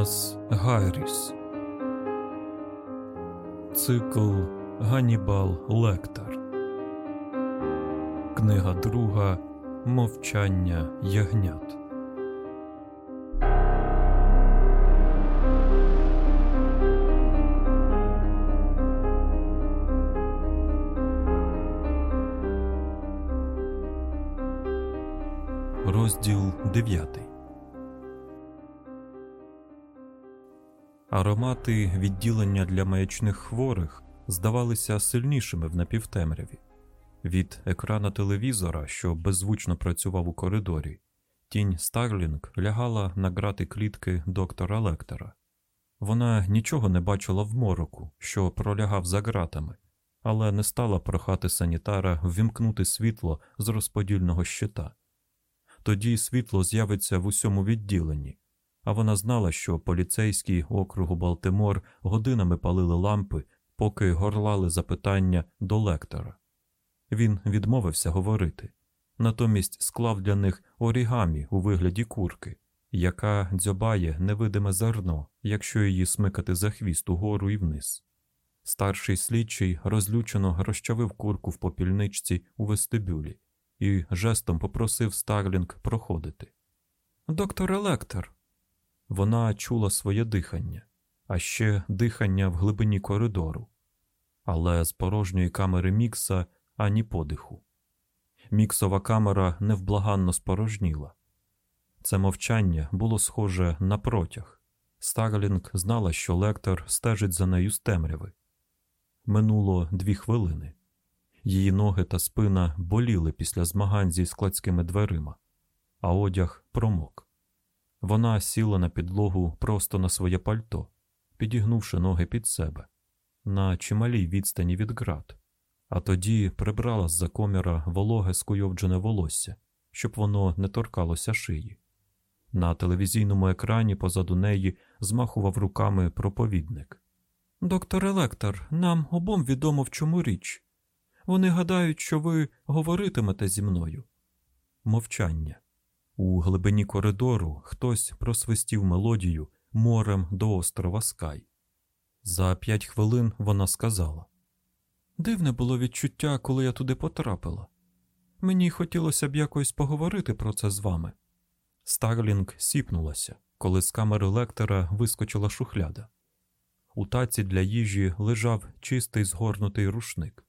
Томас Гайріс. Цикл Ганібал Лектор. Книга друга Мовчання ягнят. Розділ 9 Аромати відділення для маячних хворих здавалися сильнішими в напівтемряві. Від екрана телевізора, що беззвучно працював у коридорі, тінь Старлінг лягала на грати клітки доктора Лектора. Вона нічого не бачила в мороку, що пролягав за ґратами, але не стала прохати санітара ввімкнути світло з розподільного щита. Тоді світло з'явиться в усьому відділенні, а вона знала, що поліцейські округу Балтимор годинами палили лампи, поки горлали запитання до лектора. Він відмовився говорити, натомість склав для них орігамі у вигляді курки, яка дзьобає невидиме зерно, якщо її смикати за хвіст угору і вниз. Старший слідчий розлючено розчавив курку в попільничці у вестибюлі і жестом попросив Старлінг проходити. Докторе Лектор. Вона чула своє дихання, а ще дихання в глибині коридору, але з порожньої камери Мікса ані подиху. Міксова камера невблаганно спорожніла. Це мовчання було схоже на протяг. Старлінг знала, що Лектор стежить за нею з темряви. Минуло дві хвилини. Її ноги та спина боліли після змагань зі складськими дверима, а одяг промок. Вона сіла на підлогу просто на своє пальто, підігнувши ноги під себе, на чималій відстані від град, а тоді прибрала з за коміра вологе скуйовджене волосся, щоб воно не торкалося шиї. На телевізійному екрані позаду неї змахував руками проповідник. Доктор Електор, нам обом відомо в чому річ. Вони гадають, що ви говоритимете зі мною. Мовчання. У глибині коридору хтось просвистів мелодію морем до острова Скай. За п'ять хвилин вона сказала: Дивне було відчуття, коли я туди потрапила. Мені хотілося б якось поговорити про це з вами. Старлінг сіпнулася, коли з камери лектора вискочила шухляда. У таці для їжі лежав чистий згорнутий рушник.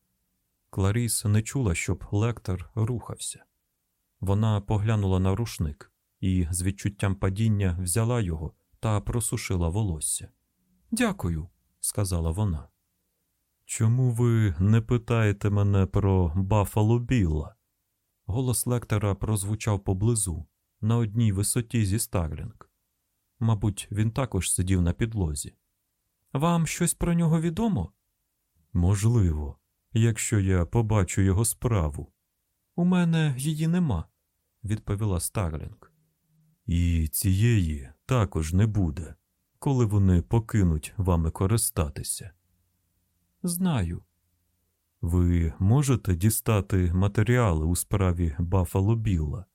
Кларіс не чула, щоб лектор рухався. Вона поглянула на рушник і з відчуттям падіння взяла його та просушила волосся. Дякую, сказала вона. Чому ви не питаєте мене про Баффало Білла? Голос лектора прозвучав поблизу, на одній висоті зі Старлінг. Мабуть, він також сидів на підлозі. Вам щось про нього відомо? Можливо, якщо я побачу його справу. У мене її нема, відповіла Старлінг. І цієї також не буде, коли вони покинуть вами користатися. Знаю. Ви можете дістати матеріали у справі Баффало Білла?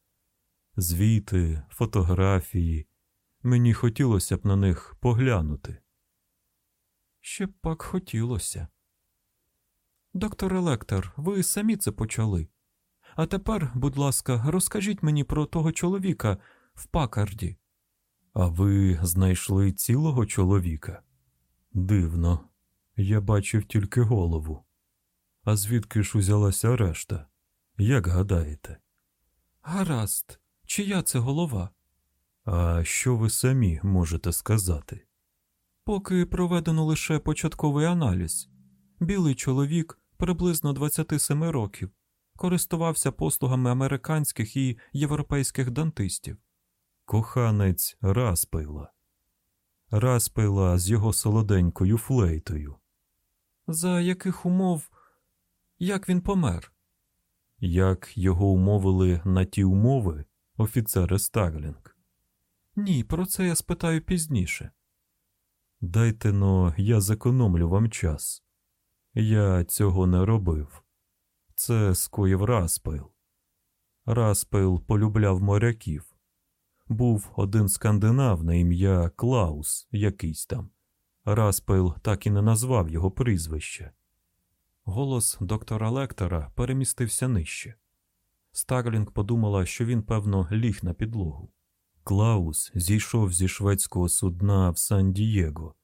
Звіти, фотографії. Мені хотілося б на них поглянути. Ще б пак хотілося. Доктор Електор, ви самі це почали. А тепер, будь ласка, розкажіть мені про того чоловіка в пакарді. А ви знайшли цілого чоловіка? Дивно, я бачив тільки голову. А звідки ж узялася решта? Як гадаєте? Гаразд, чия це голова? А що ви самі можете сказати? Поки проведено лише початковий аналіз. Білий чоловік приблизно 27 років користувався послугами американських і європейських дантистів. Коханець Распейла. Распейла з його солоденькою флейтою. За яких умов, як він помер? Як його умовили на ті умови, офіцере Старлінг? Ні, про це я спитаю пізніше. Дайте но, я зекономлю вам час. Я цього не робив. Це скоїв Распейл. Распейл полюбляв моряків. був один скандинав на ім'я Клаус якийсь там. Распейл так і не назвав його прізвище. Голос доктора Лектора перемістився нижче. Старлінг подумала, що він, певно, ліг на підлогу. Клаус зійшов зі шведського судна в Сан-Дієго.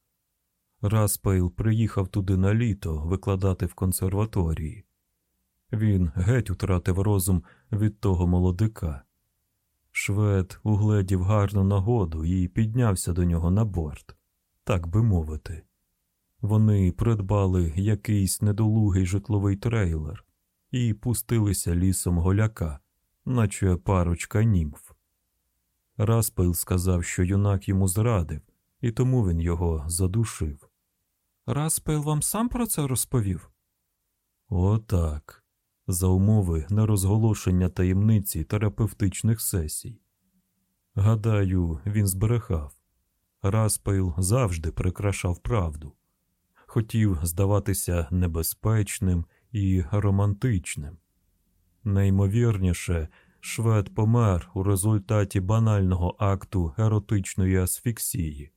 Распейл приїхав туди на літо викладати в консерваторії. Він геть утратив розум від того молодика. Швед угледів гарну нагоду і піднявся до нього на борт, так би мовити. Вони придбали якийсь недолугий житловий трейлер і пустилися лісом голяка, наче парочка німф. Распейл сказав, що юнак йому зрадив, і тому він його задушив. Распейл вам сам про це розповів? Отак. За умови нерозголошення таємниці терапевтичних сесій. Гадаю, він збрехав. Распейл завжди прикрашав правду, хотів здаватися небезпечним і романтичним. Найімовірніше, швед помер у результаті банального акту еротичної асфіксії.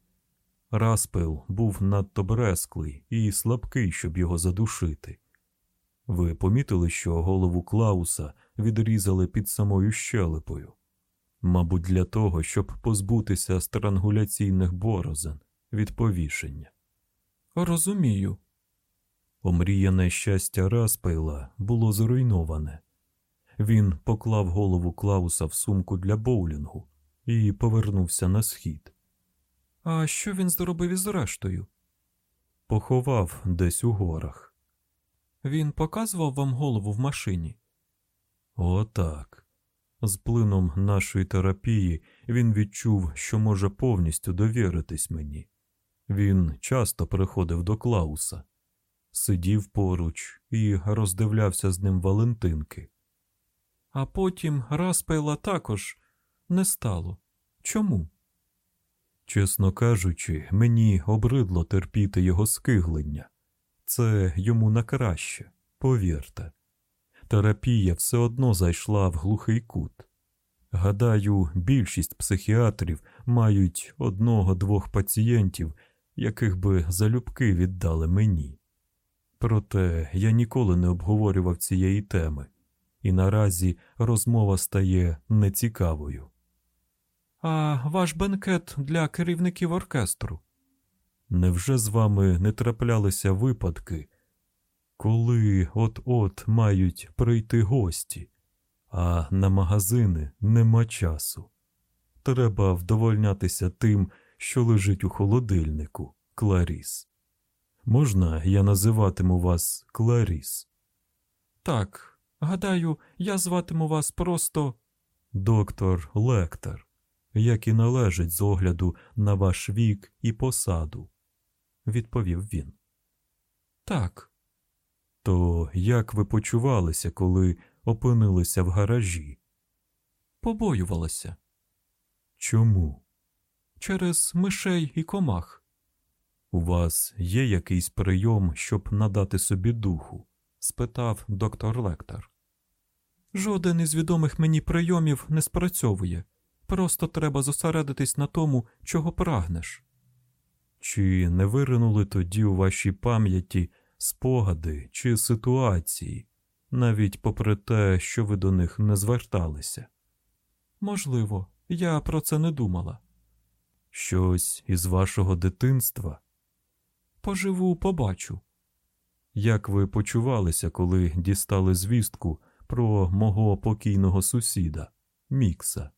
Распил був надто бресклий і слабкий, щоб його задушити. Ви помітили, що голову Клауса відрізали під самою щелепою? Мабуть, для того, щоб позбутися странгуляційних борозен від повішення. Розумію. Омріяне щастя Распейла було зруйноване. Він поклав голову Клауса в сумку для боулінгу і повернувся на схід. А що він зробив із рештою? Поховав десь у горах. Він показував вам голову в машині? Отак. З плином нашої терапії він відчув, що може повністю довіритись мені. Він часто приходив до Клауса, сидів поруч і роздивлявся з ним Валентинки. А потім Распейла також не стало. Чому? Чесно кажучи, мені обридло терпіти його скиглення. Це йому на краще, повірте. Терапія все одно зайшла в глухий кут. Гадаю, більшість психіатрів мають одного-двох пацієнтів, яких би залюбки віддали мені. Проте я ніколи не обговорював цієї теми, і наразі розмова стає нецікавою. А ваш бенкет для керівників оркестру? Невже з вами не траплялися випадки, коли от-от мають прийти гості, а на магазини нема часу? Треба вдовольнятися тим, що лежить у холодильнику, Кларіс. Можна я називатиму вас Кларіс? Так, гадаю, я зватиму вас просто доктор Лектор, як і належить з огляду на ваш вік і посаду, відповів він. Так. То як ви почувалися, коли опинилися в гаражі? Побоювалася. Чому? Через мишей і комах. У вас є якийсь прийом, щоб надати собі духу? спитав доктор Лектор. Жоден із відомих мені прийомів не спрацьовує. Просто треба зосередитись на тому, чого прагнеш. Чи не виринули тоді у вашій пам'яті спогади чи ситуації, навіть попри те, що ви до них не зверталися? Можливо, я про це не думала. Щось із вашого дитинства? Поживу, побачу. Як ви почувалися, коли дістали звістку про мого покійного сусіда, Мікса?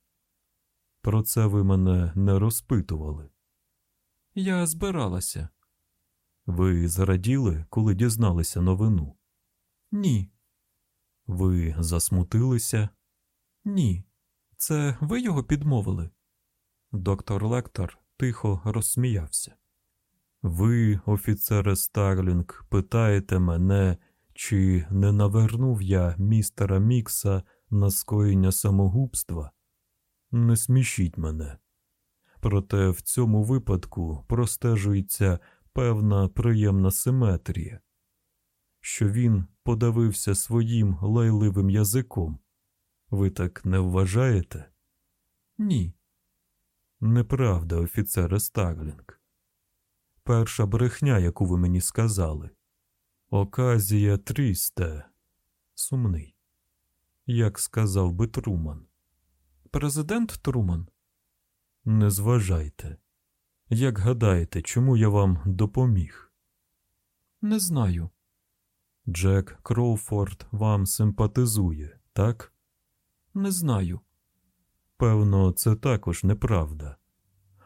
Про це ви мене не розпитували. Я збиралася. Ви зраділи, коли дізналися новину? Ні. Ви засмутилися? Ні. Це ви його підмовили? Доктор Лектор тихо розсміявся. Ви, офіцере Старлінг, питаєте мене, чи не навернув я містера Мікса на скоєння самогубства? Не смішіть мене. Проте в цьому випадку простежується певна приємна симетрія, що він подавився своїм лайливим язиком. Ви так не вважаєте? Ні. Неправда, офіцере Старлінг. Перша брехня, яку ви мені сказали. Оказія triste. Сумний. Як сказав би Труман. Президент Труман. Не зважайте. Як гадаєте, чому я вам допоміг? Не знаю. Джек Кроуфорд вам симпатизує, так? Не знаю. Певно, це також неправда.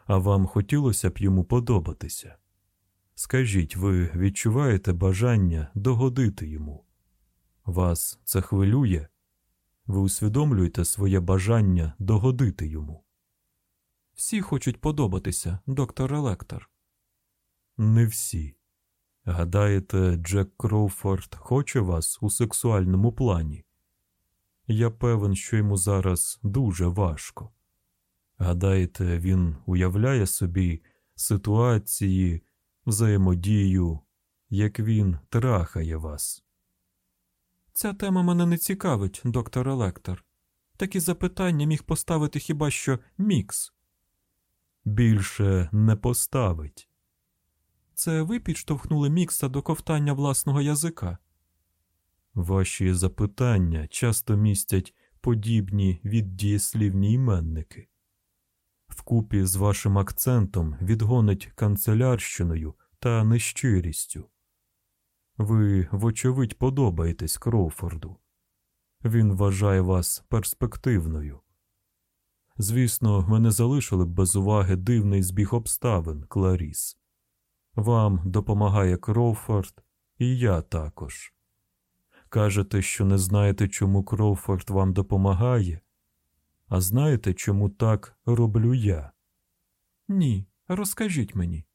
А вам хотілося б йому подобатися. Скажіть, ви відчуваєте бажання догодити йому? Вас це хвилює? Ви усвідомлюєте своє бажання догодити йому? Всі хочуть подобатися, доктор Електор. Не всі. Гадаєте, Джек Кроуфорд хоче вас у сексуальному плані? Я певен, що йому зараз дуже важко. Гадаєте, він уявляє собі ситуації, взаємодію, як він трахає вас? Ця тема мене не цікавить, доктор Електор. Такі запитання міг поставити хіба що Мікс. Більше не поставить. Це ви підштовхнули Мікса до ковтання власного язика. Ваші запитання часто містять подібні віддієслівні іменники. Вкупі з вашим акцентом відгонить канцелярщиною та нещирістю. Ви, вочевидь, подобаєтесь Кроуфорду. Він вважає вас перспективною. Звісно, ви не залишили б без уваги дивний збіг обставин, Кларіс. Вам допомагає Кроуфорд, і я також. Кажете, що не знаєте, чому Кроуфорд вам допомагає? А знаєте, чому так роблю я? Ні, розкажіть мені.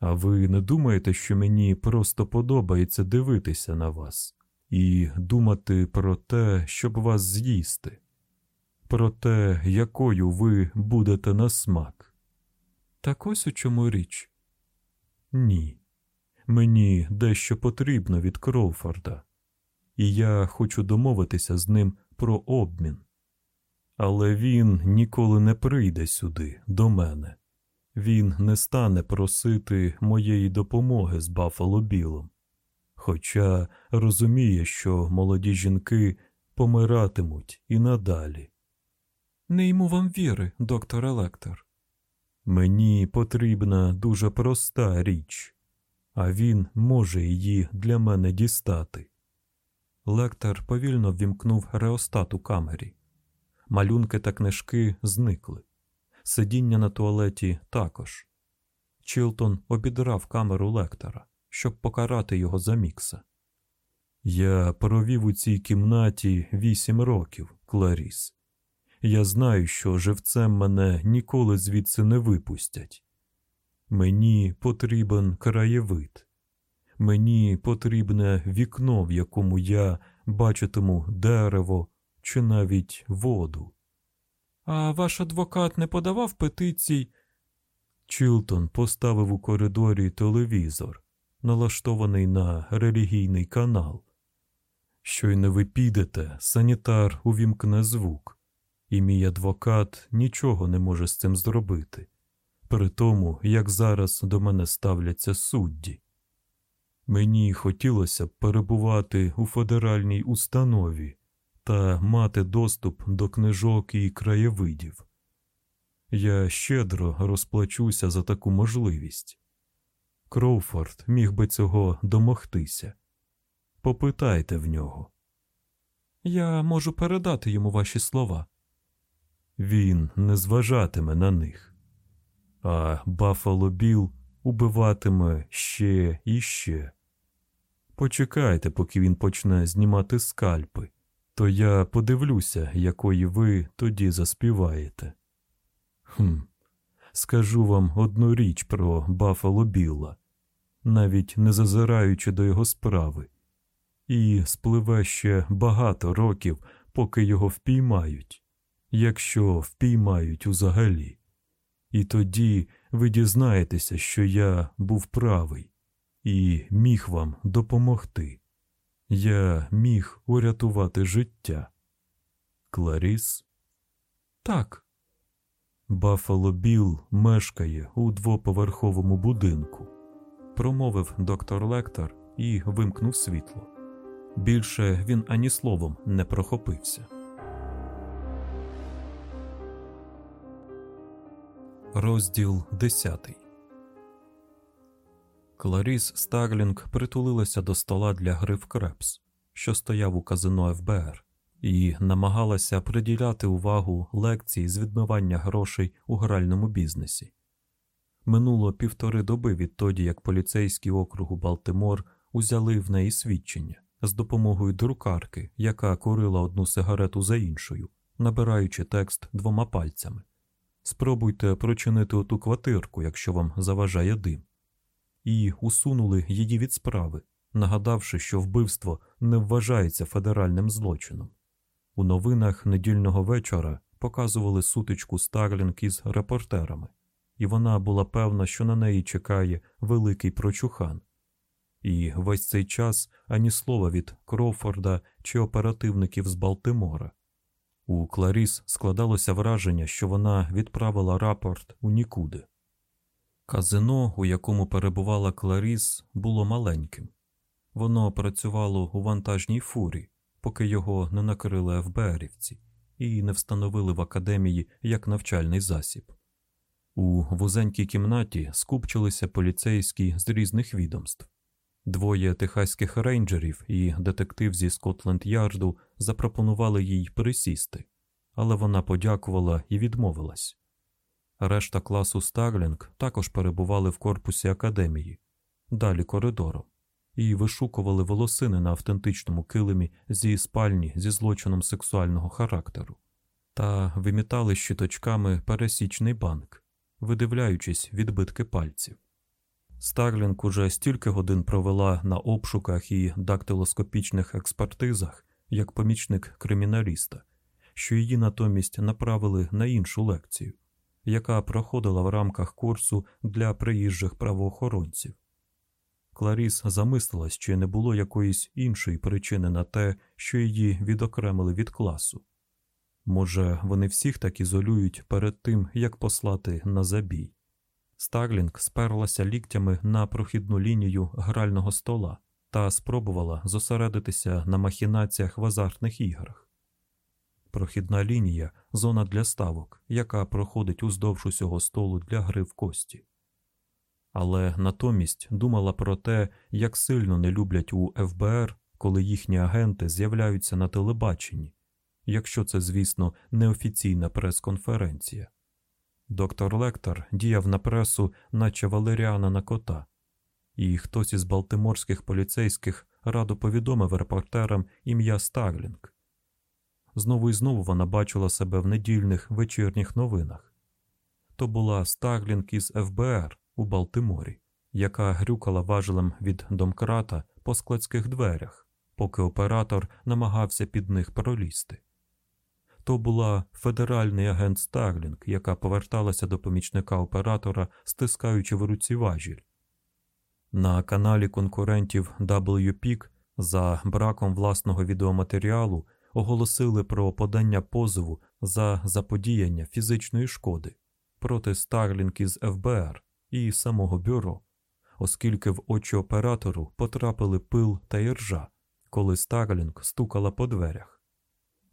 А ви не думаєте, що мені просто подобається дивитися на вас і думати про те, щоб вас з'їсти, про те, якою ви будете на смак? Так ось у чому річ? Ні. Мені дещо потрібно від Кроуфорда, і я хочу домовитися з ним про обмін. Але він ніколи не прийде сюди, до мене. Він не стане просити моєї допомоги з Баффало Білом, хоча розуміє, що молоді жінки помиратимуть і надалі. Не йму вам віри, доктор Електор. Мені потрібна дуже проста річ, а він може її для мене дістати. Лектор повільно ввімкнув реостат у камері. Малюнки та книжки зникли. Сидіння на туалеті також. Чилтон обідрав камеру лектора, щоб покарати його за мікса. Я провів у цій кімнаті вісім років, Кларіс. Я знаю, що живцем мене ніколи звідси не випустять. Мені потрібен краєвид. Мені потрібне вікно, в якому я бачитиму дерево чи навіть воду. А ваш адвокат не подавав петицій? Чилтон поставив у коридорі телевізор, налаштований на релігійний канал. Щойно ви підете, санітар увімкне звук, і мій адвокат нічого не може з цим зробити, при тому, як зараз до мене ставляться судді. Мені хотілося б перебувати у федеральній установі та мати доступ до книжок і краєвидів. Я щедро розплачуся за таку можливість. Кроуфорд міг би цього домогтися. Попитайте в нього. Я можу передати йому ваші слова. Він не зважатиме на них, а Баффало Біл убиватиме ще і ще. Почекайте, поки він почне знімати скальпи, то я подивлюся, якої ви тоді заспіваєте. Хм, скажу вам одну річ про Баффало Білла, навіть не зазираючи до його справи, і спливе ще багато років, поки його впіймають, якщо впіймають узагалі. І тоді ви дізнаєтеся, що я був правий і міг вам допомогти. Я міг урятувати життя. Кларіс? Так. Баффало Білл мешкає у двоповерховому будинку, промовив доктор Лектор і вимкнув світло. Більше він ані словом не прохопився. Розділ 10 Кларіс Старлінг притулилася до стола для гри в крепс, що стояв у казино ФБР, і намагалася приділяти увагу лекції з відмивання грошей у гральному бізнесі. Минуло півтори доби відтоді, як поліцейський округу Балтимор узяли в неї свідчення з допомогою друкарки, яка курила одну сигарету за іншою, набираючи текст двома пальцями. Спробуйте прочинити оту квартирку, якщо вам заважає дим. І усунули її від справи, нагадавши, що вбивство не вважається федеральним злочином. У новинах недільного вечора показували сутичку Старлінг із репортерами, і вона була певна, що на неї чекає великий прочухан. І весь цей час ані слова від Кроуфорда чи оперативників з Балтимора. У Кларіс складалося враження, що вона відправила рапорт у нікуди. Казино, у якому перебувала Кларіс, було маленьким. Воно працювало у вантажній фурі, поки його не накрили ФБРівці і не встановили в академії як навчальний засіб. У вузенькій кімнаті скупчилися поліцейські з різних відомств. Двоє техаських рейнджерів і детектив зі Скотленд Ярду запропонували їй присісти, але вона подякувала і відмовилась. Решта класу Старлінг також перебували в корпусі академії, далі коридором, і вишукували волосини на автентичному килимі зі спальні зі злочином сексуального характеру, та вимітали щиточками пересічний банк, видивляючись відбитки пальців. Старлінг уже стільки годин провела на обшуках і дактилоскопічних експертизах як помічник криміналіста, що її натомість направили на іншу лекцію, яка проходила в рамках курсу для приїжджих правоохоронців. Кларіс замислилась, чи не було якоїсь іншої причини на те, що її відокремили від класу. Може, вони всіх так ізолюють перед тим, як послати на забій. Старлінг сперлася ліктями на прохідну лінію грального стола та спробувала зосередитися на махінаціях в азартних іграх. Прохідна лінія зона для ставок, яка проходить уздовж усього столу для гри в кості. Але натомість думала про те, як сильно не люблять у ФБР, коли їхні агенти з'являються на телебаченні, якщо це, звісно, неофіційна прес-конференція. Доктор Лектор діяв на пресу, наче Валеріана на кота, і хтось із балтиморських поліцейських радо повідомив репортерам ім'я Старлінг. Знову і знову вона бачила себе в недільних вечірніх новинах. То була Старлінг із ФБР у Балтиморі, яка грюкала важелем від домкрата по складських дверях, поки оператор намагався під них пролізти. То була федеральний агент Старлінг, яка поверталася до помічника оператора, стискаючи в руці важіль. На каналі конкурентів WPIC за браком власного відеоматеріалу оголосили про подання позову за заподіяння фізичної шкоди проти Старлінг із ФБР і самого бюро, оскільки в очі оператору потрапили пил та іржа, коли Старлінг стукала по дверях.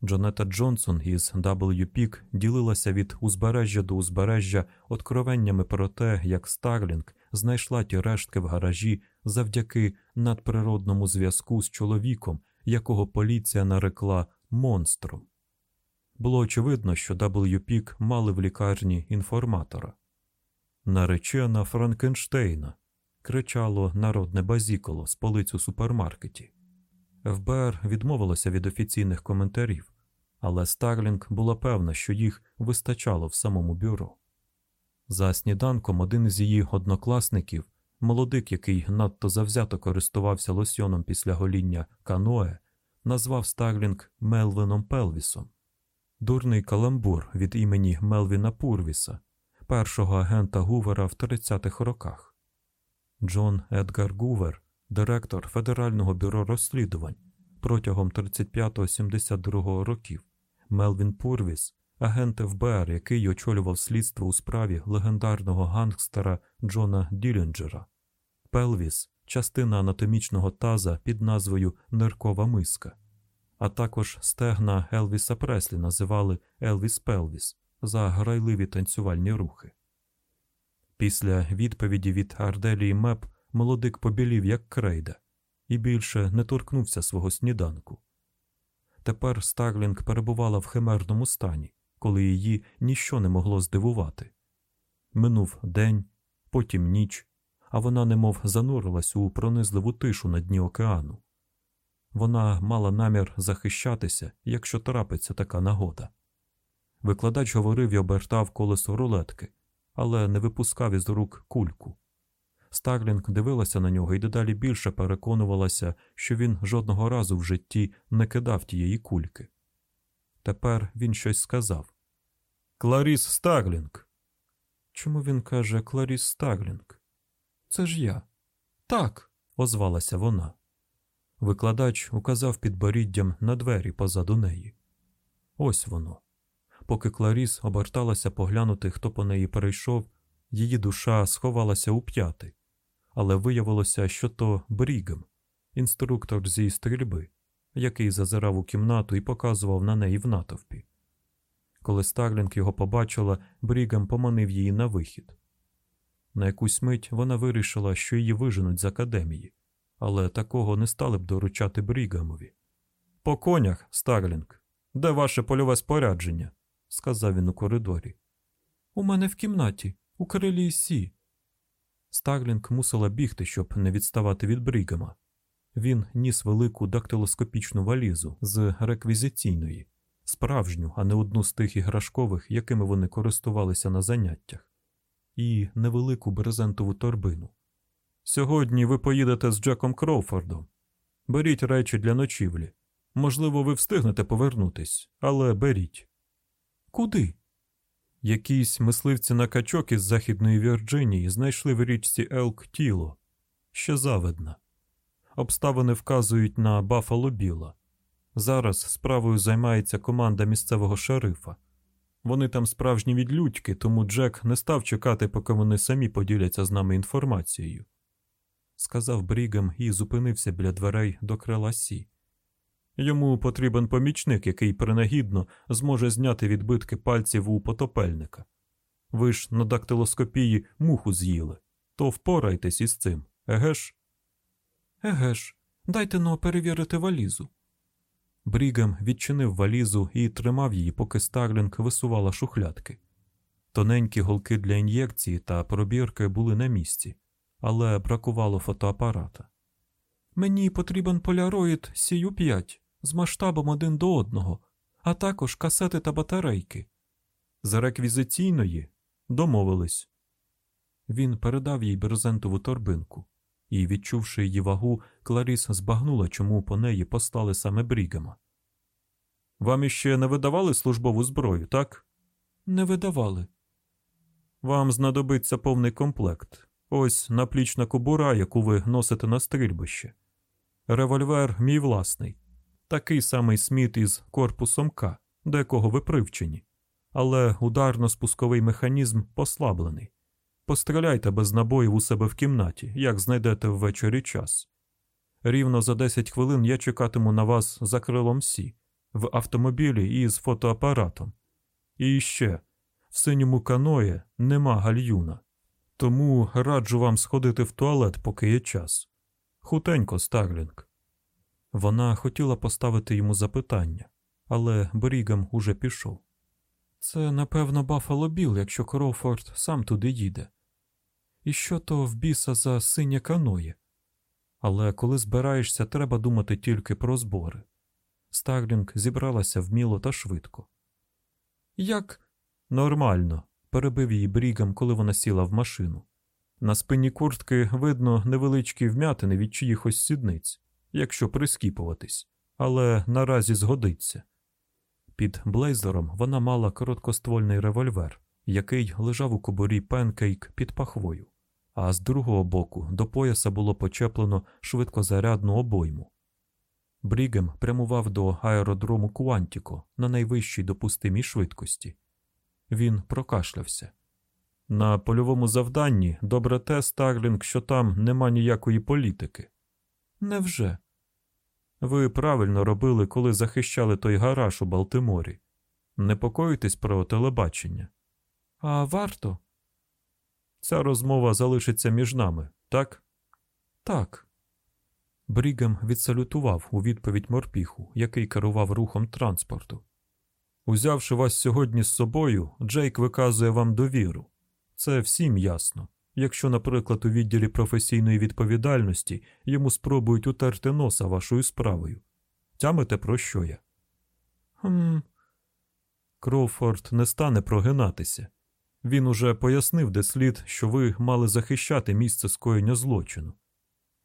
Джонета Джонсон із WPIC ділилася від узбережжя до узбережжя откровеннями про те, як Старлінг знайшла ті рештки в гаражі завдяки надприродному зв'язку з чоловіком, якого поліція нарекла монстром. Було очевидно, що WPIC мали в лікарні інформатора. Наречена Франкенштейна кричало народне базіколо з полиць у супермаркеті. ФБР відмовилося від офіційних коментарів, але Старлінг була певна, що їх вистачало в самому бюро. За сніданком один із її однокласників, молодик, який надто завзято користувався лосьоном після гоління каное, назвав Старлінг Мелвином Пелвісом. Дурний каламбур від імені Мелвіна Пурвіса, першого агента Гувера в 30-х роках. Джон Едгар Гувер директор Федерального бюро розслідувань протягом 35-72 років, Мелвін Пурвіс, агент ФБР, який очолював слідство у справі легендарного гангстера Джона Ділінджера. Пелвіс частина анатомічного таза під назвою Ниркова миска, а також стегна Елвіса Преслі називали Елвіс Пелвіс за грайливі танцювальні рухи. Після відповіді від Арделії Меп молодик побілів, як крейда, і більше не торкнувся свого сніданку. Тепер Старлінг перебувала в химерному стані, коли її ніщо не могло здивувати. Минув день, потім ніч, а вона немов занурилась у пронизливу тишу на дні океану. Вона мала намір захищатися, якщо трапиться така нагода. Викладач говорив і обертав колесо рулетки, але не випускав із рук кульку. Старлінг дивилася на нього і дедалі більше переконувалася, що він жодного разу в житті не кидав тієї кульки. Тепер він щось сказав. Кларіс Старлінг. Чому він каже Кларіс Старлінг? Це ж я. Так, озвалася вона. Викладач указав підборіддям на двері позаду неї. Ось воно. Поки Кларіс оберталася поглянути, хто по неї прийшов, її душа сховалася у п'яти, але виявилося, що то Брігем, інструктор зі стрільби, який зазирав у кімнату і показував на неї в натовпі. Коли Старлінг його побачила, Брігем поманив її на вихід. На якусь мить вона вирішила, що її виженуть з академії, але такого не стали б доручати Брігамові. По конях, Старлінг, де ваше польове спорядження? сказав він у коридорі. У мене в кімнаті, у крилі Сі. Старлінг мусила бігти, щоб не відставати від Брігама. Він ніс велику дактилоскопічну валізу з реквізиційної, справжню, а не одну з тих іграшкових, якими вони користувалися на заняттях, і невелику брезентову торбину. Сьогодні ви поїдете з Джеком Кроуфордом. Беріть речі для ночівлі. Можливо, ви встигнете повернутись, але беріть. Куди? Якісь мисливці на качок із Західної Вірджинії знайшли в річці Елк тіло, ще завидна. Обставини вказують на Баффало Біла. Зараз справою займається команда місцевого шерифа. Вони там справжні відлюдьки, тому Джек не став чекати, поки вони самі поділяться з нами інформацією. Сказав Брігем і зупинився біля дверей до крила Сі. Йому потрібен помічник, який принагідно зможе зняти відбитки пальців у потопельника. Ви ж на дактилоскопії муху з'їли, то впорайтесь із цим, еге ж? Еге ж, дайте но перевірити валізу. Брігем відчинив валізу і тримав її, поки Старлінг висувала шухлядки. Тоненькі голки для ін'єкції та пробірки були на місці, але бракувало фотоапарата. Мені потрібен поляроїд Сію 5 з масштабом один до одного, а також касети та батарейки. З реквізиційної домовились. Він передав їй брезентову торбинку, і, відчувши її вагу, Кларіс збагнула, чому по неї послали саме Брігема. Вам іще не видавали службову зброю, так? Не видавали. Вам знадобиться повний комплект. Ось наплічна кобура, яку ви носите на стрільбище. Револьвер мій власний, такий самий сміт із корпусом К, до якого ви привчені, але ударно-спусковий механізм послаблений. Постріляйте без набоїв у себе в кімнаті, як знайдете ввечері час. Рівно за 10 хвилин я чекатиму на вас за крилом Сі, в автомобілі і з фотоапаратом. І ще в синьому каное нема гальюна, тому раджу вам сходити в туалет, поки є час. Хутенько, Старлінг. Вона хотіла поставити йому запитання, але Брігам уже пішов. Це, напевно, Баффало Біл, якщо Кроуфорд сам туди їде. І що то в біса за синє каноє? Але коли збираєшся, треба думати тільки про збори. Старлінг зібралася вміло та швидко. Як нормально, перебив її брігам, коли вона сіла в машину. На спині куртки видно невеличкі вмятини від чиїхось сідниць, якщо прискіпуватись, але наразі згодиться. Під блейзером вона мала короткоствольний револьвер, який лежав у кобурі пенкейк під пахвою, а з другого боку до пояса було почеплено швидкозарядну обойму. Брігем прямував до аеродрому Куантіко на найвищій допустимій швидкості. Він прокашлявся. На польовому завданні добре те, Старлінг, що там нема ніякої політики. Невже? Ви правильно робили, коли захищали той гараж у Балтиморі. Непокоїтесь про телебачення. А варто? Ця розмова залишиться між нами, так? Так. Брігем відсалютував у відповідь морпіху, який керував рухом транспорту. Узявши вас сьогодні з собою, Джейк виказує вам довіру. Це всім ясно. Якщо, наприклад, у відділі професійної відповідальності йому спробують утерти носа вашою справою. Тямите, про що я? Хм. Кроуфорд не стане прогинатися. Він уже пояснив, де слід, що ви мали захищати місце скоєння злочину.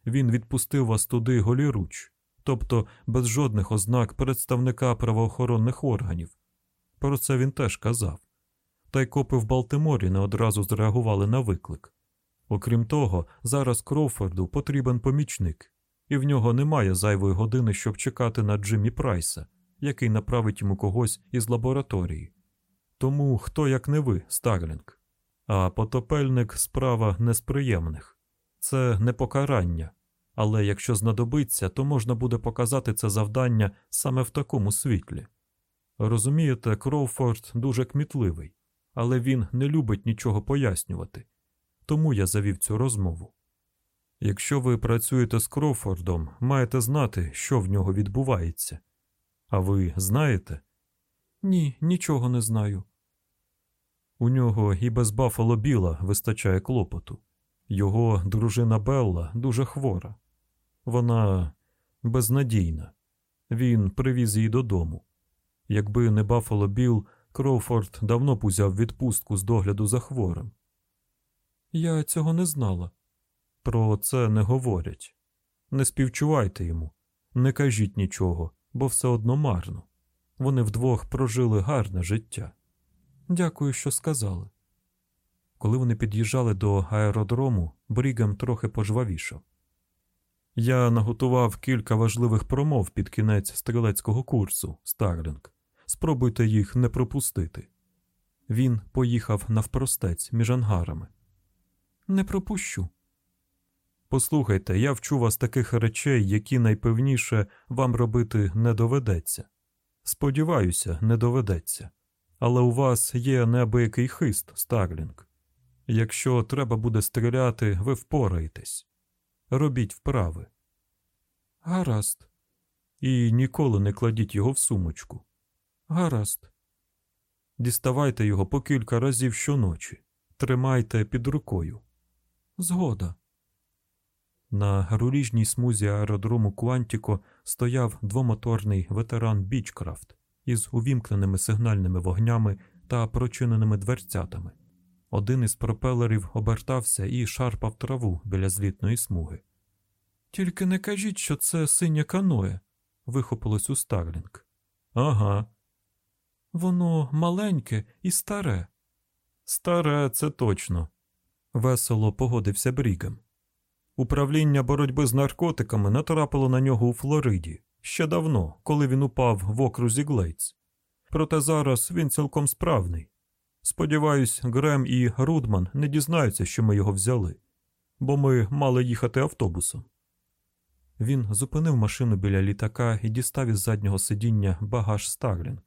Він відпустив вас туди голіруч, тобто без жодних ознак представника правоохоронних органів. Про це він теж казав. Та й копи в Балтиморі не одразу зреагували на виклик. Окрім того, зараз Кроуфорду потрібен помічник, і в нього немає зайвої години, щоб чекати на Джиммі Прайса, який направить йому когось із лабораторії. Тому хто як не ви, Старлінг. А потопельник справа не з приємних. Це не покарання, але якщо знадобиться, то можна буде показати це завдання саме в такому світлі. Розумієте, Кроуфорд дуже кмітливий, але він не любить нічого пояснювати. Тому я завів цю розмову. Якщо ви працюєте з Кроуфордом, маєте знати, що в нього відбувається. А ви знаєте? Ні, нічого не знаю. У нього і без Баффало Біла вистачає клопоту. Його дружина Белла дуже хвора. Вона безнадійна. Він привіз її додому. Якби не Баффало Біл, Кроуфорд давно б узяв відпустку з догляду за хворим. Я цього не знала. Про це не говорять. Не співчувайте йому, не кажіть нічого, бо все одно марно. Вони вдвох прожили гарне життя. Дякую, що сказали. Коли вони під'їжджали до аеродрому, Брігам трохи пожвавішав. Я наготував кілька важливих промов під кінець стрілецького курсу, Старлінг. Спробуйте їх не пропустити. Він поїхав навпростець між ангарами. Не пропущу. Послухайте, я вчу вас таких речей, які найпевніше вам робити не доведеться. Сподіваюся, не доведеться. Але у вас є неабиякий хист, Старлінг. Якщо треба буде стріляти, ви впораєтесь. Робіть вправи. Гаразд. І ніколи не кладіть його в сумочку. Гаразд. Діставайте його по кілька разів щоночі. Тримайте під рукою. Згода. На узбіжній смузі аеродрому Куантіко стояв двомоторний ветеран Бічкрафт із увімкненими сигнальними вогнями та прочиненими дверцятами. Один із пропелерів обертався і шарпав траву біля злітної смуги. Тільки не кажіть, що це синє каное, вихопилось у Старлінг. Ага. Воно маленьке і старе. Старе, це точно, весело погодився Брігем. Управління боротьби з наркотиками натрапило на нього у Флориді ще давно, коли він упав в окрузі Глейдс. Проте зараз він цілком справний. Сподіваюсь, Грем і Рудман не дізнаються, що ми його взяли, бо ми мали їхати автобусом. Він зупинив машину біля літака і дістав із заднього сидіння багаж Старлінг.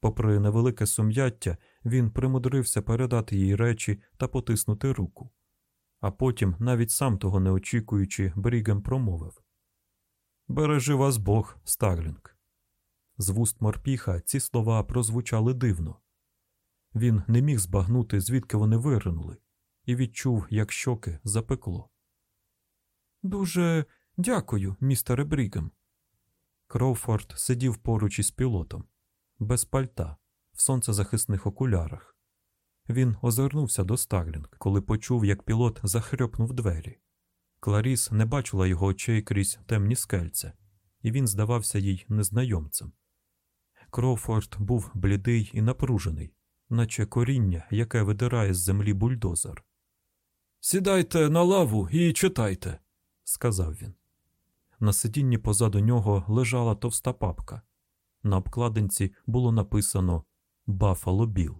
Попри невелике сум'яття, він примудрився передати їй речі та потиснути руку. А потім, навіть сам того не очікуючи, Брігем промовив Бережи вас Бог, Старлінг. З вуст морпіха ці слова прозвучали дивно. Він не міг збагнути, звідки вони виринули, і відчув, як щоки запекло. Дуже дякую, містере Брігем. Кроуфорд сидів поруч із пілотом, без пальта, сонцезахисних окулярах. Він озирнувся до Старлінг, коли почув, як пілот захряпнув двері. Кларіс не бачила його очей крізь темні скельця, і він здавався їй незнайомцем. Кроуфорд був блідий і напружений, наче коріння, яке видирає з землі бульдозер. Сідайте на лаву і читайте, сказав він. На сидінні позаду нього лежала товста папка. На обкладинці було написано Баффало Біл.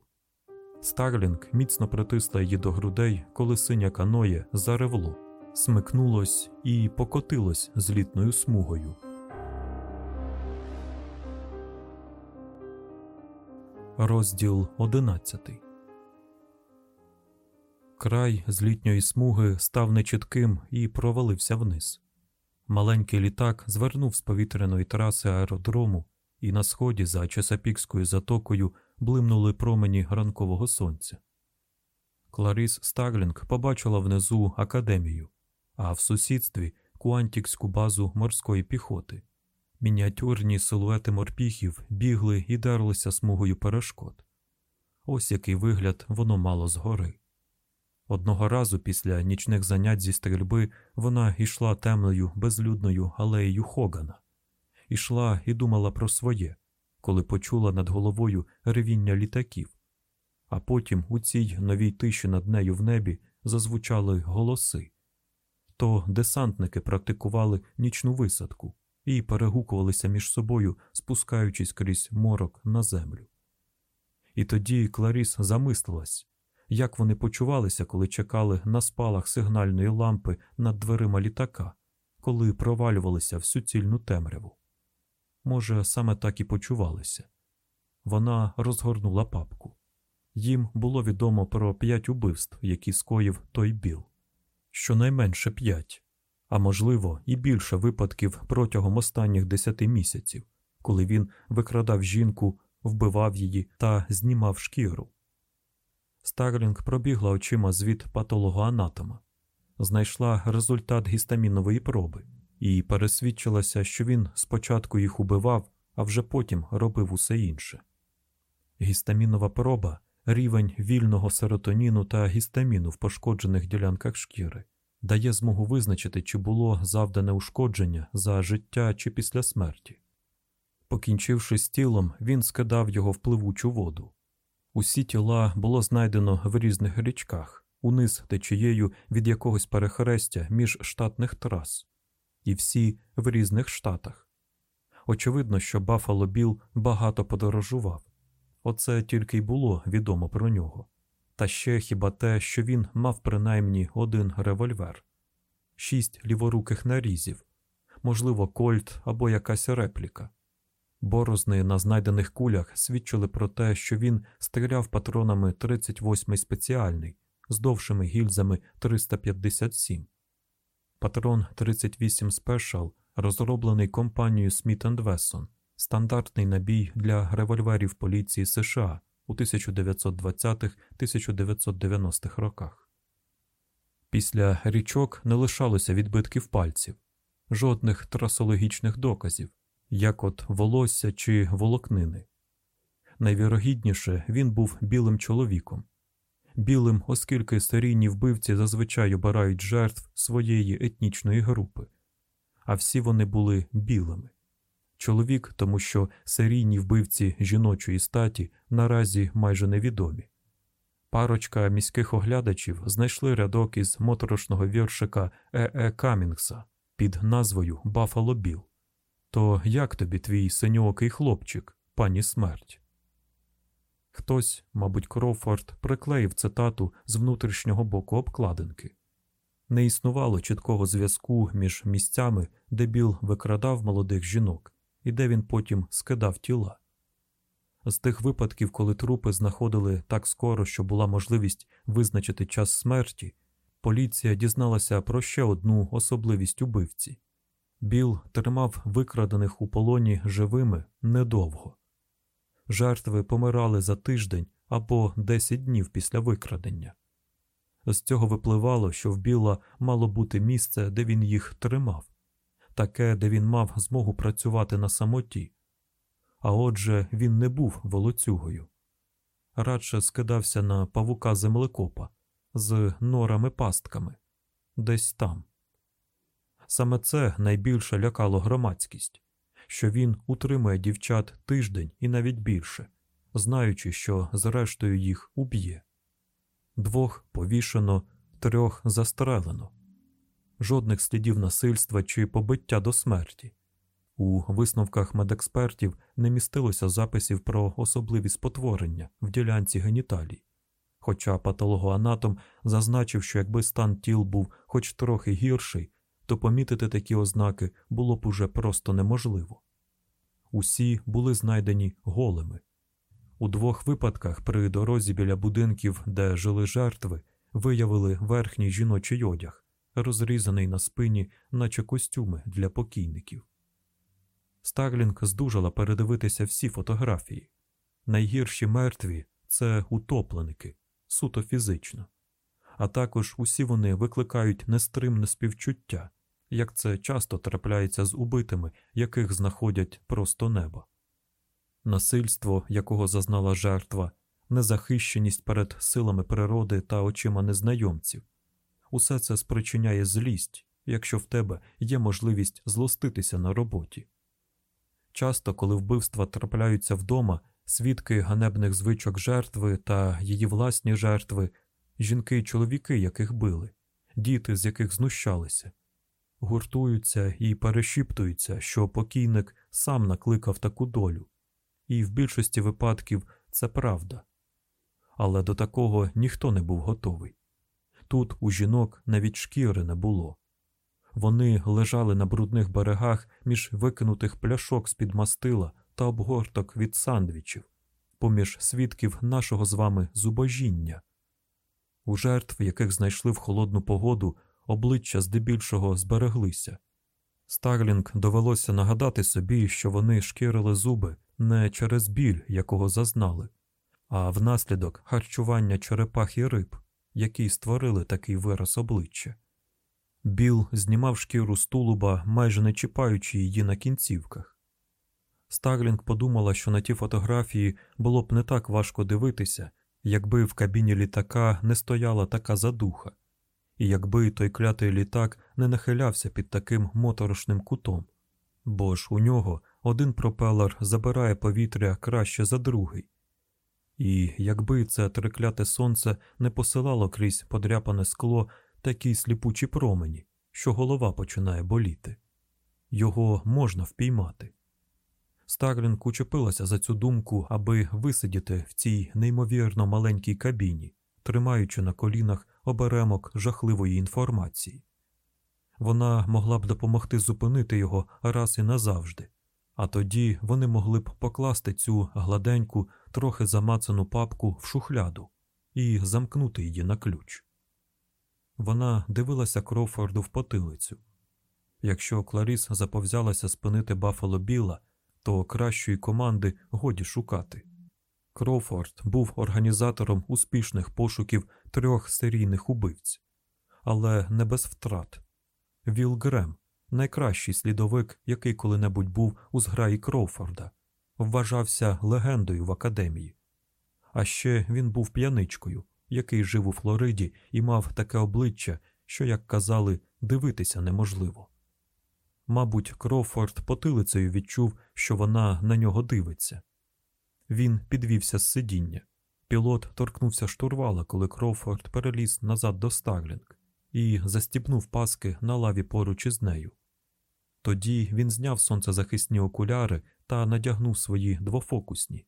Старлінг міцно притисла її до грудей, коли синя каноє заревло, смикнулось і покотилось злітною смугою. Розділ одинадцятий. Край з літньої смуги став нечітким і провалився вниз. Маленький літак звернув з повітряної траси аеродрому, і на сході за Чесапікською затокою блимнули промені ранкового сонця. Кларіс Старлінг побачила внизу академію, а в сусідстві Куантікську базу морської піхоти. Мініатюрні силуети морпіхів бігли і дерлися смугою перешкод. Ось який вигляд воно мало згори. Одного разу після нічних занять зі стрільби вона йшла темною безлюдною алеєю Хогана, ішла і думала про своє, коли почула над головою ревіння літаків, а потім у цій новій тиші над нею в небі зазвучали голоси. То десантники практикували нічну висадку і перегукувалися між собою, спускаючись крізь морок на землю. І тоді Кларіс замислилась, як вони почувалися, коли чекали на спалах сигнальної лампи над дверима літака, коли провалювалися в суцільну темряву. Може, саме так і почувалися. Вона розгорнула папку. Їм було відомо про п'ять убивств, які скоїв той біл. Щонайменше п'ять, а можливо, і більше випадків протягом останніх десяти місяців, коли він викрадав жінку, вбивав її та знімав шкіру. Старлінг пробігла очима звіт патологоанатома, знайшла результат гістамінової проби і пересвідчилася, що він спочатку їх убивав, а вже потім робив усе інше. Гістамінова проба рівень вільного серотоніну та гістаміну в пошкоджених ділянках шкіри, дає змогу визначити, чи було завдане ушкодження за життя чи після смерті. Покінчивши з тілом, він скидав його в пливучу воду. Усі тіла було знайдено в різних річках, униз течією від якогось перехрестя між штатних трас, і всі в різних штатах. Очевидно, що Баффало Біл багато подорожував. Оце тільки й було відомо про нього. Та ще хіба те, що він мав принаймні один револьвер, шість ліворуких нарізів, можливо, кольт або якась репліка. Борозни на знайдених кулях свідчили про те, що він стріляв патронами 38-й спеціальний з довшими гільзами 357. Патрон 38 Special розроблений компанією Smith Wesson, стандартний набій для револьверів поліції США у 1920-1990-х роках. Після річок не лишалося відбитків пальців, жодних трасологічних доказів як от волосся чи волокнини. Найвірогідніше він був білим чоловіком, білим, оскільки серійні вбивці зазвичай обирають жертв своєї етнічної групи, а всі вони були білими. Чоловік, тому що серійні вбивці жіночої статі наразі майже невідомі. Парочка міських оглядачів знайшли рядок із моторошного віршика Е. Е. Камінгса під назвою Баффало Біл. То як тобі твій синьокий хлопчик, пані смерть? Хтось, мабуть, Кроуфорд, приклеїв цитату з внутрішнього боку обкладинки. Не існувало чіткого зв'язку між місцями, де Біл викрадав молодих жінок і де він потім скидав тіла. З тих випадків, коли трупи знаходили так скоро, що була можливість визначити час смерті, поліція дізналася про ще одну особливість убивці. Біл тримав викрадених у полоні живими недовго. Жертви помирали за тиждень або 10 днів після викрадення. З цього випливало, що в Біла мало бути місце, де він їх тримав, таке, де він мав змогу працювати на самоті. А отже, він не був волоцюгою. Радше скидався на павука землекопа з норами пастками десь там. Саме це найбільше лякало громадськість, що він утримує дівчат тиждень і навіть більше, знаючи, що зрештою їх уб'є. Двох повішено, трьох застрелено. жодних слідів насильства чи побиття до смерті. У висновках медекспертів не містилося записів про особливі спотворення в ділянці геніталій. Хоча патологоанатом зазначив, що якби стан тіл був хоч трохи гірший, то помітити такі ознаки було б уже просто неможливо. Усі були знайдені голими. У двох випадках при дорозі біля будинків, де жили жертви, виявили верхній жіночий одяг, розрізаний на спині, наче костюми для покійників. Старлінг здужала передивитися всі фотографії. Найгірші мертві це утопленики, суто фізично, а також усі вони викликають нестримне співчуття, як це часто трапляється з убитими, яких знаходять просто неба. Насильство, якого зазнала жертва, незахищеність перед силами природи та очима незнайомців усе це спричиняє злість, якщо в тебе є можливість злоститися на роботі. Часто, коли вбивства трапляються вдома, свідки ганебних звичок жертви та її власні жертви, жінки й чоловіки, яких били, діти, з яких знущалися, гуртуються і перешіптуються, що покійник сам накликав таку долю, і в більшості випадків це правда. Але до такого ніхто не був готовий. Тут у жінок навіть шкіри не було. Вони лежали на брудних берегах між викинутих пляшок з-під мастила та обгорток від сандвічів, поміж свідків нашого з вами зубожіння. У жертв, яких знайшли в холодну погоду, обличчя здебільшого збереглися. Старлінг довелося нагадати собі, що вони шкірили зуби не через біль, якого зазнали, а внаслідок харчування черепах і риб, які створили такий вираз обличчя. Біл знімав шкіру з тулуба, майже не чіпаючи її на кінцівках. Старлінг подумала, що на ті фотографії було б не так важко дивитися, якби в кабіні літака не стояла така задуха, і якби той клятий літак не нахилявся під таким моторошним кутом, бо ж у нього один пропелер забирає повітря краще за другий. І якби це трикляте сонце не посилало крізь подряпане скло такі сліпучі промені, що голова починає боліти. Його можна впіймати. Старлінг учепилася за цю думку, аби висидіти в цій неймовірно маленькій кабіні, тримаючи на колінах оберемок жахливої інформації. Вона могла б допомогти зупинити його раз і назавжди, а тоді вони могли б покласти цю гладеньку, трохи замацану папку в шухляду і замкнути її на ключ. Вона дивилася Кроуфорду в потилицю. Якщо Кларіс заповзялася спинити Баффало Біла, то кращої команди годі шукати. Кроуфорд був організатором успішних пошуків трьох серійних убивць, але не без втрат. Віл Грем, найкращий слідовик, який коли-небудь був у зграї Кроуфорда, вважався легендою в академії. А ще він був п'яничкою, який жив у Флориді і мав таке обличчя, що, як казали, дивитися неможливо. Мабуть, Кроуфорд потилицею відчув, що вона на нього дивиться. Він підвівся з сидіння. Пілот торкнувся штурвала, коли Кроуфорд переліз назад до Старлінг і застібнув паски на лаві поруч із нею. Тоді він зняв сонцезахисні окуляри та надягнув свої двофокусні,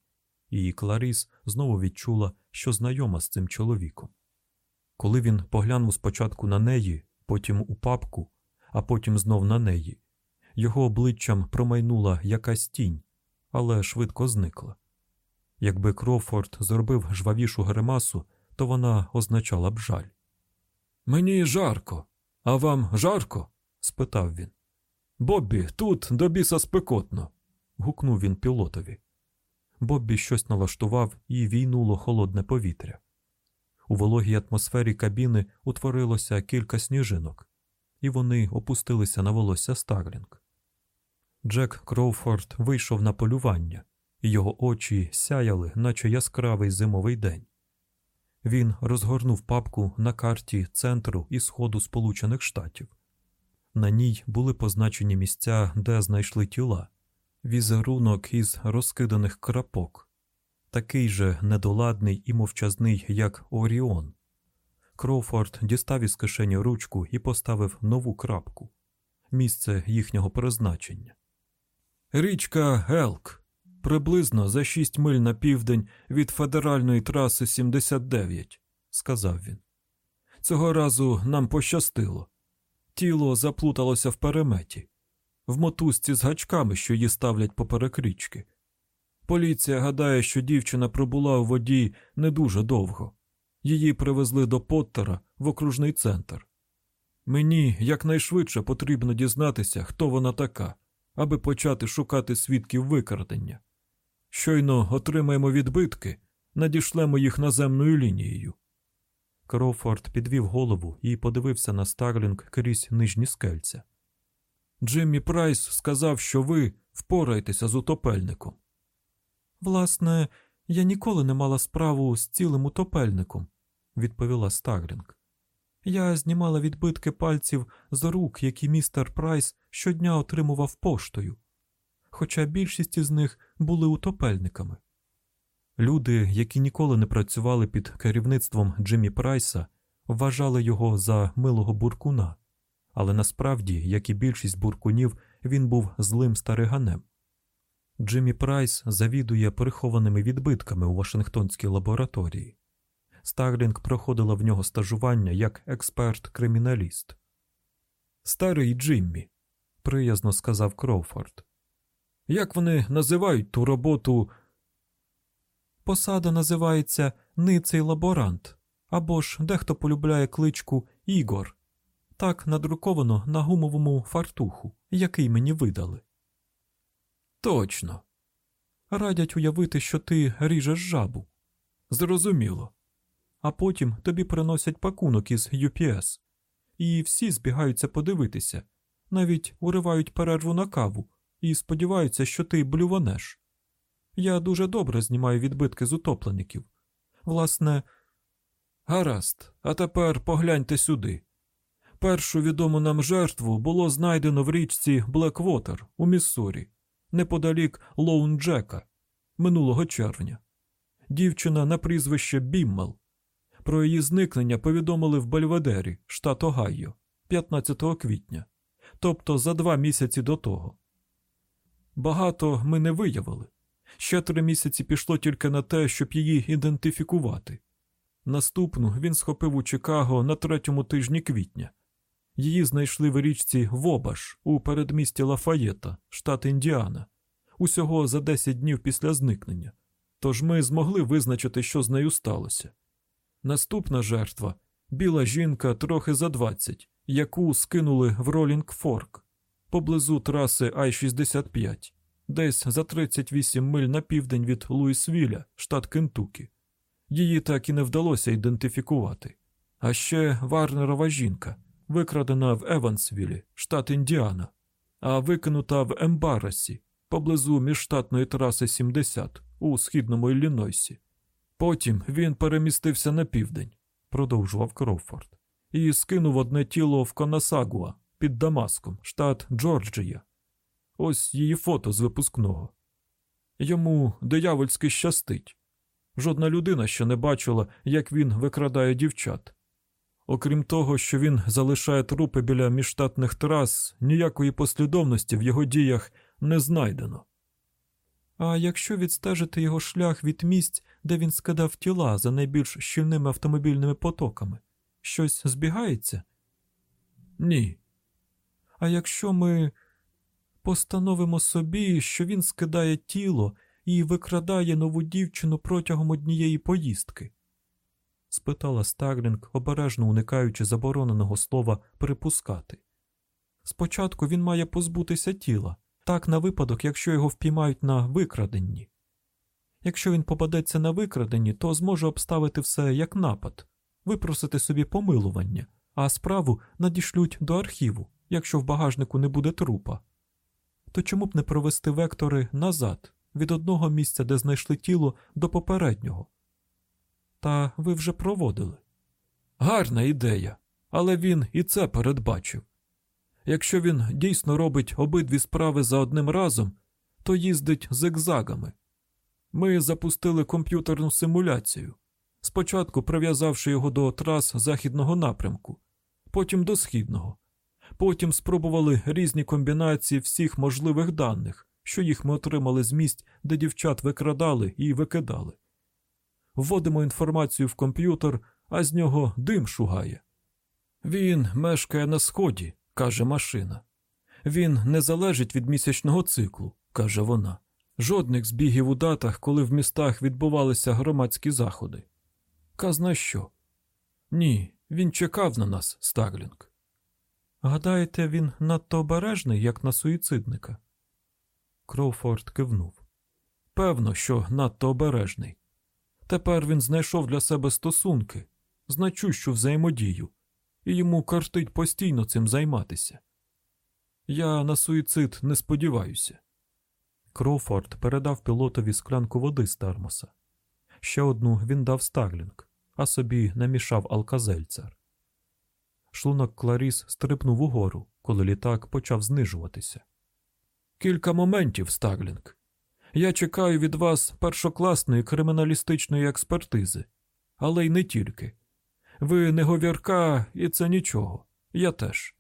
і Кларіс знову відчула, що знайома з цим чоловіком. Коли він поглянув спочатку на неї, потім у папку, а потім знов на неї, його обличчям промайнула якась тінь, але швидко зникла. Якби Крофорд зробив жвавішу гримасу, то вона означала б жаль. Мені жарко, а вам жарко? спитав він. Боббі, тут до біса спекотно. гукнув він пілотові. Боббі щось налаштував і війнуло холодне повітря. У вологій атмосфері кабіни утворилося кілька сніжинок, і вони опустилися на волосся Старлінг. Джек Кроуфорд вийшов на полювання, його очі сяяли, наче яскравий зимовий день. Він розгорнув папку на карті центру і сходу Сполучених Штатів. На ній були позначені місця, де знайшли тіла, візерунок із розкиданих крапок, такий же недоладний і мовчазний, як Оріон. Кроуфорд дістав із кишені ручку і поставив нову крапку місце їхнього призначення. Річка Елк приблизно за шість миль на південь від федеральної траси 79, сказав він. Цього разу нам пощастило. Тіло заплуталося в переметі, в мотузці з гачками, що її ставлять поперек річки. Поліція гадає, що дівчина пробула у воді не дуже довго. Її привезли до Поттера в окружний центр. Мені якнайшвидше потрібно дізнатися, хто вона така, аби почати шукати свідків викрадення. Щойно отримаємо відбитки, надішлемо їх наземною лінією. Кроуфорд підвів голову і подивився на Старлінг крізь нижні скельця. Джиммі Прайс сказав, що ви впораєтеся з утопельником. Власне, я ніколи не мала справу з цілим утопельником, відповіла Старлінг. Я знімала відбитки пальців з рук, які містер Прайс щодня отримував поштою, хоча більшість із них були утопельниками. Люди, які ніколи не працювали під керівництвом Джиммі Прайса, вважали його за милого буркуна, але насправді, як і більшість буркунів, він був злим стариганем. Джиммі Прайс завідує прихованими відбитками у Вашингтонській лабораторії. Старлінг проходила в нього стажування як експерт-криміналіст. Старий Джиммі, приязно сказав Кроуфорд. Як вони називають ту роботу? Посада називається Ницей лаборант або ж дехто полюбляє кличку Ігор. Так надруковано на гумовому фартуху, який мені видали. Точно. Радять уявити, що ти ріжеш жабу. Зрозуміло. А потім тобі приносять пакунок із UPS. І всі збігаються подивитися, навіть уривають перерву на каву і сподіваються, що ти блюванеш. Я дуже добре знімаю відбитки з утоплеників. Власне, гаразд, а тепер погляньте сюди. Першу відому нам жертву було знайдено в річці Блеквотер у Міссурі, неподалік Лоун Джека, минулого червня. Дівчина на прізвище Біммел. Про її зникнення повідомили в Бельведері, штат Огайо, 15 квітня, тобто за два місяці до того. Багато ми не виявили. Ще три місяці пішло тільки на те, щоб її ідентифікувати. Наступну він схопив у Чикаго на третьому тижні квітня. Її знайшли в річці Вобаш у передмісті Лафаєта, штат Індіана, усього за 10 днів після зникнення. Тож ми змогли визначити, що з нею сталося. Наступна жертва біла жінка трохи за 20, яку скинули в Ролінг Форк поблизу траси Ай-65, десь за 38 миль на південь від Луїсвіля, штат Кентукі. Її так і не вдалося ідентифікувати. А ще Варнерова жінка, викрадена в Евансвілі, штат Індіана, а викинута в Ембарасі поблизу міжштатної траси 70 у східному Іллінойсі. Потім він перемістився на південь, продовжував Кроуфорд, і скинув одне тіло в Конасагуа під Дамаском, штат Джорджія. Ось її фото з випускного. Йому диявольськи щастить. Жодна людина ще не бачила, як він викрадає дівчат. Окрім того, що він залишає трупи біля міжштатних трас, ніякої послідовності в його діях не знайдено. А якщо відстежити його шлях від місць, де він скидав тіла за найбільш щільними автомобільними потоками, щось збігається? Ні. А якщо ми постановимо собі, що він скидає тіло і викрадає нову дівчину протягом однієї поїздки? спитала Старлінг, обережно уникаючи забороненого слова припускати. Спочатку він має позбутися тіла, так на випадок, якщо його впіймають на викраденні. Якщо він попадеться на викраденні, то зможе обставити все як напад, випросити собі помилування, а справу надішлють до архіву, якщо в багажнику не буде трупа. То чому б не провести вектори назад, від одного місця, де знайшли тіло, до попереднього? Та ви вже проводили. Гарна ідея, але він і це передбачив. Якщо він дійсно робить обидві справи за одним разом, то їздить зигзагами. Ми запустили комп'ютерну симуляцію. спочатку прив'язавши його до трас західного напрямку, потім до східного. Потім спробували різні комбінації всіх можливих даних, що їх ми отримали з місць, де дівчат викрадали і викидали. Вводимо інформацію в комп'ютер, а з нього дим шугає. Він мешкає на сході, каже машина. Він не залежить від місячного циклу, каже вона. Жодних збігів у датах, коли в містах відбувалися громадські заходи. Казна що? Ні, він чекав на нас, Старлінг. Гадаєте, він надто обережний, як на суїцидника? Кроуфорд кивнув. Певно, що надто обережний. Тепер він знайшов для себе стосунки, значущу взаємодію, і йому картить постійно цим займатися. Я на суїцид не сподіваюся. Кроуфорд передав пілотові склянку води з термоса. Ще одну він дав Старлінг, а собі намішав алказельцер. Шлунок Кларіс стрибнув угору, коли літак почав знижуватися. Кілька моментів, Старлінг. Я чекаю від вас першокласної криміналістичної експертизи, але й не тільки. Ви неговірка, і це нічого. Я теж.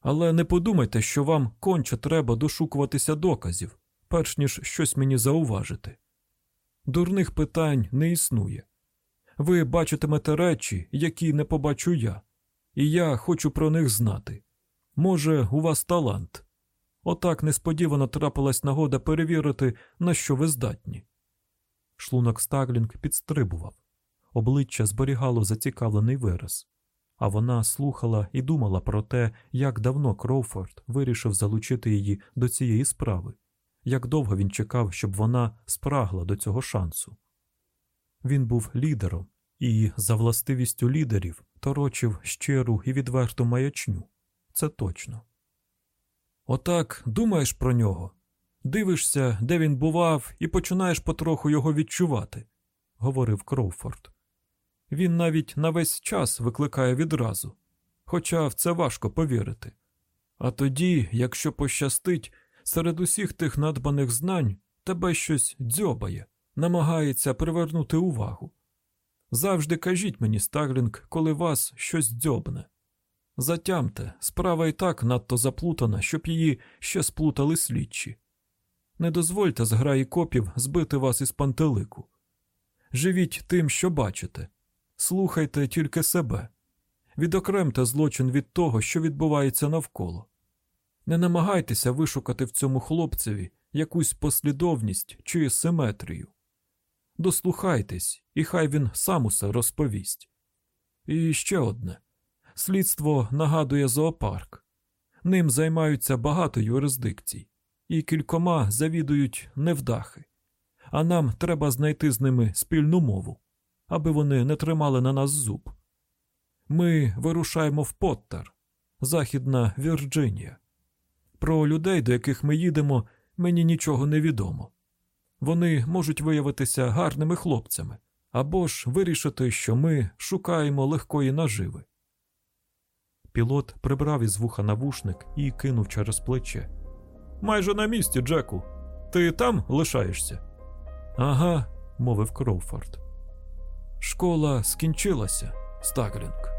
Але не подумайте, що вам конче треба дошукуватися доказів, перш ніж щось мені зауважити. Дурних питань не існує. Ви бачитимете речі, які не побачу я, і я хочу про них знати. Може, у вас талант. Отак несподівано трапилась нагода перевірити, на що ви здатні. Шлунок Старлінг підстрибував, обличчя зберігало зацікавлений вираз, а вона слухала і думала про те, як давно Кроуфорд вирішив залучити її до цієї справи, як довго він чекав, щоб вона спрагла до цього шансу. Він був лідером і, за властивістю лідерів, торочив щиру і відверту маячню. Це точно. Отак думаєш про нього, дивишся, де він бував, і починаєш потроху його відчувати, говорив Кроуфорд. Він навіть на весь час викликає відразу, хоча в це важко повірити. А тоді, якщо пощастить, серед усіх тих надбаних знань тебе щось дзьобає, намагається привернути увагу. Завжди кажіть мені, Старлінг, коли вас щось дзьобне. Затямте, справа і так надто заплутана, щоб її ще сплутали слідчі. Не дозвольте зграї копів збити вас із пантелику. Живіть тим, що бачите, слухайте тільки себе, відокремте злочин від того, що відбувається навколо. Не намагайтеся вишукати в цьому хлопцеві якусь послідовність чи симетрію. Дослухайтесь, і хай він сам усе розповість. І ще одне. Слідство нагадує зоопарк. Ним займаються багато юрисдикцій, і кількома завідують невдахи. А нам треба знайти з ними спільну мову, аби вони не тримали на нас зуб. Ми вирушаємо в Поттер, Західна Вірджинія. Про людей, до яких ми їдемо, мені нічого не відомо. Вони можуть виявитися гарними хлопцями або ж вирішити, що ми шукаємо легкої наживи. Пілот прибрав із вуха навушник і кинув через плече. Майже на місці, Джеку. Ти там лишаєшся? Ага, мовив Кроуфорд. Школа скінчилася, Стаглінг.